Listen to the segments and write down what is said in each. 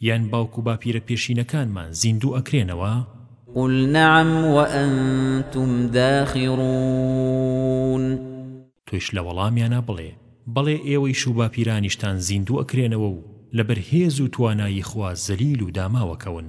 یان باوک و باپیرە پێشینەکانمان زیندوو ئەکرێنەوە؟ قل نعم وانتم داخرون. تۆیش لە وەڵامیانا بڵێ، بەڵێ ئێوەیش و باپیرانیشتان زیندوو ئەکرێنەوە و لەبەر هێز و توانایی خوا زەلیل و داماوەکەون.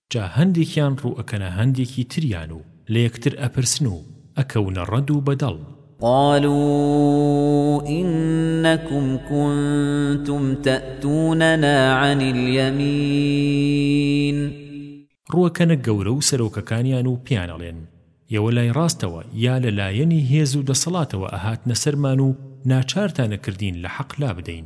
جا هەندێکیان ڕووئەکەنە هەندێکی تریان و لە یەکتر ئەپرسن و ئەکەونە ڕەد و بەدەڵ. قالوا انکم کنتم تاتوننا عن الیمین. ڕووەکەنە گەورە و سەرۆکەکانیان و پێیان ئەڵێن، ئێوە لای ڕاستەوە یا لە لایەنی هێز و دەسەڵاتەوە ئەهاتنە سەرمان و ناچارتان ئەکردین لە حەق لابدەین.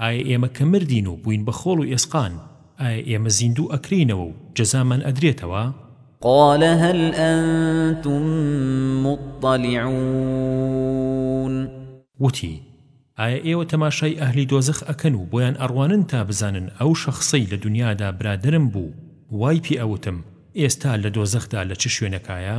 ئایا ئێمە کە مردین و بووین بە خۆڵ و ئێسقان، ئایا ئێمە زیندوو ئەکرێینەوە و جەزامان ئەدرێتەوە؟ قال هل انتم مطلعون وتی، ئایا ئێوە تەماشای ئەهلی دۆزەخ ئەکەن و بۆیان ئەڕوانن تا بزانن ئەو شەخسەی لە دونیادا برادەرم بوو وای پێ ئەوتم ئێستا لە دۆزەخدا لە چ شوێنەکایە؟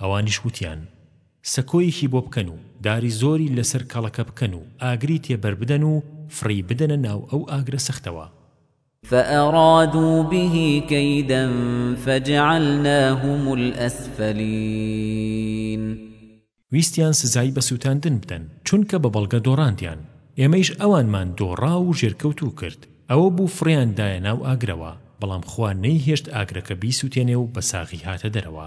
ئەوانیش وتیان، سەکۆیەکی بۆ بکەن و داری زۆری لەسەر کەڵەکە بکەن و ئاگری تێ بەربدەن و فڕی بدەنە ناو ئەو ئاگرە سەختەوە. فأرادوا به کیدا فجعلناهم الاسفلین. ویستیان سزای بە سووتاندن بدەن، چونکە بە بەڵگە دۆڕاندیان، ئێمەیش ئەوانمان دۆڕا و ژێرکەوتوو کرد، ئەوە بوو فڕێیان دایە ناو ئاگرەوە، بەڵام خوا نەیهێشت ئاگرەکە بیسووتێنێ و بە ساغی هاتە دەرەوە.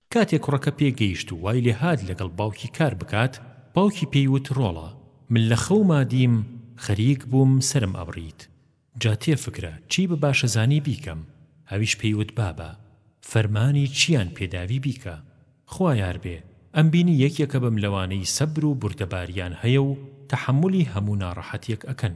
کاتێ کوڕەکە پێ گەیشت و وای لێ هات لەگەڵ باوکی کار بکات، باوکی پێی وت ڕۆڵە، من لە خەوما دیم، خەریک بووم سەرم ئەبڕیت، جا تێفکرە چی بە باشەزانی بیکەم، ئەویش پێی وت بابە، فەرمانی چییان پێ داوی بیکە، خوا یار بێ، ئەمبینی یەکێکە بەم لەوانەی سەبر و بوردەباریان هەیە و تەحەمولی هەموو ناڕەحەتێک ئەکەن.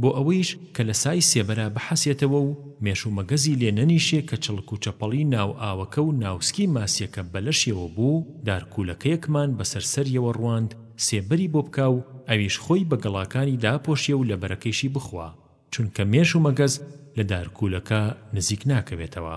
بۆ ئەوەیش کە لە سای سێبەرا بحەسێتەوە و مێش و مەگەزی لێ نەنیشێ کە چڵک و چەپەڵی ناو ئاوەکە و ناوسکی ماسییەکە بە لەشیەوە بوو، دار کوولەکەیەکمان بە سەر سەریەوە ڕواند سێبەری بۆ بکا و ئەویش خۆی بە گەڵاکانی داپۆشێ و لەبەرەکەیشی بخوا، چونکە مێش و مەگەز لە دار کوولەکە نزیک ناکەوێتەوە.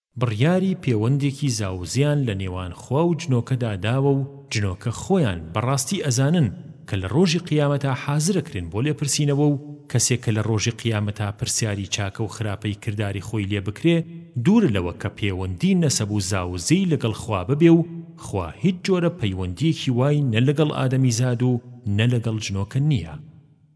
بڕیاری پێوەندێکی زاوزێیان لە نێوان خوا و جنۆکەدا داوە و جنۆکە خۆیان بە ڕاستی ئەزانن کە لە ڕۆژی قیامەتا حازر ئەکرێن بۆ لێپرسینەوە و کەسێ کە لە ڕۆژی قیامەتا پرسیاری چاکە و خراپەی کرداری خۆی لێ بکرێ دوورە لەوە کە پێوەندی نەسەب و زاوزێی لەگەڵ خوا ببێ و خوا هیچ جۆرە پەیوەندیەکی وای نە لەگەڵ ئادەمیزاد و نە لەگەڵ جنۆکە نییە.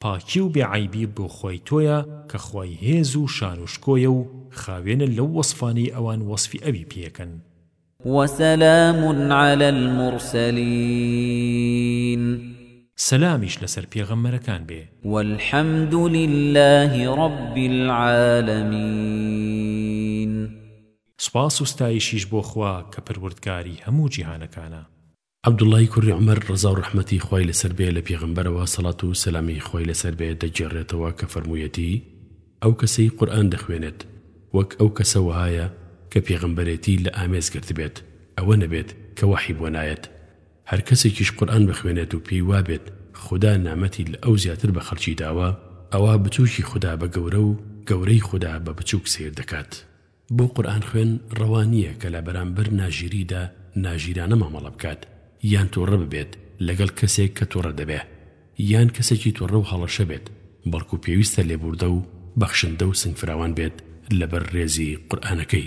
پاکی و بێ عەیبی بۆ خوای تۆیە کە خوای هێز و شان و شکۆیە و خاوێنە لەو وەسفانەی ئەوان وەسفی ئەوی پێکەن. وسلام علی المرسلین. سەلامیش لەسەر پێغەمبەرەکان بێ. والحمد للە رب العالمین. سوپاس و ستایشیش بۆ خوا کە پەروردگاری هەموو جیهانەکانە. عەبدوڵڵای کوڕی عومەر ڕەزاو ڕەحمەتی خوای لەسەر بێ لە پێغەمبەرەوە سەڵات و سەلامی خوای لەسەر بێ دەگێڕێتەوە کە فەرموویەتی، ئەو کەسەی قورئان دەخوێنێت وەک ئەو کەسە وەهایە کە پێغەمبەرێتی لە ئامێز گرتبێت ئەوە نەبێت کە وەحی بۆ نایەت، هەر کەسێکیش قورئان بخوێنێت و پێی وابێت خودا نامەتی لە ئەو زیاتر بە خەڵکی داوە ئەوا بچووکی خودا بە گەورە و گەورەی خودا بە بچووک سەیر دەکات. بۆ قورئان خوێن ڕەوا نییە کە لە بەرامبەر ناژیریدا ناژیرانە مامەڵە بکات یان توڕە ببێت لەگەڵ کەسێک کە توڕە دەبێ یان کەسێکی توڕە و هەڵەشە بێت بەڵکو پێویستە لێبووردە و بەخشندە و سنگفراوان بێت لەبەر ڕێزی قورئانەکەی.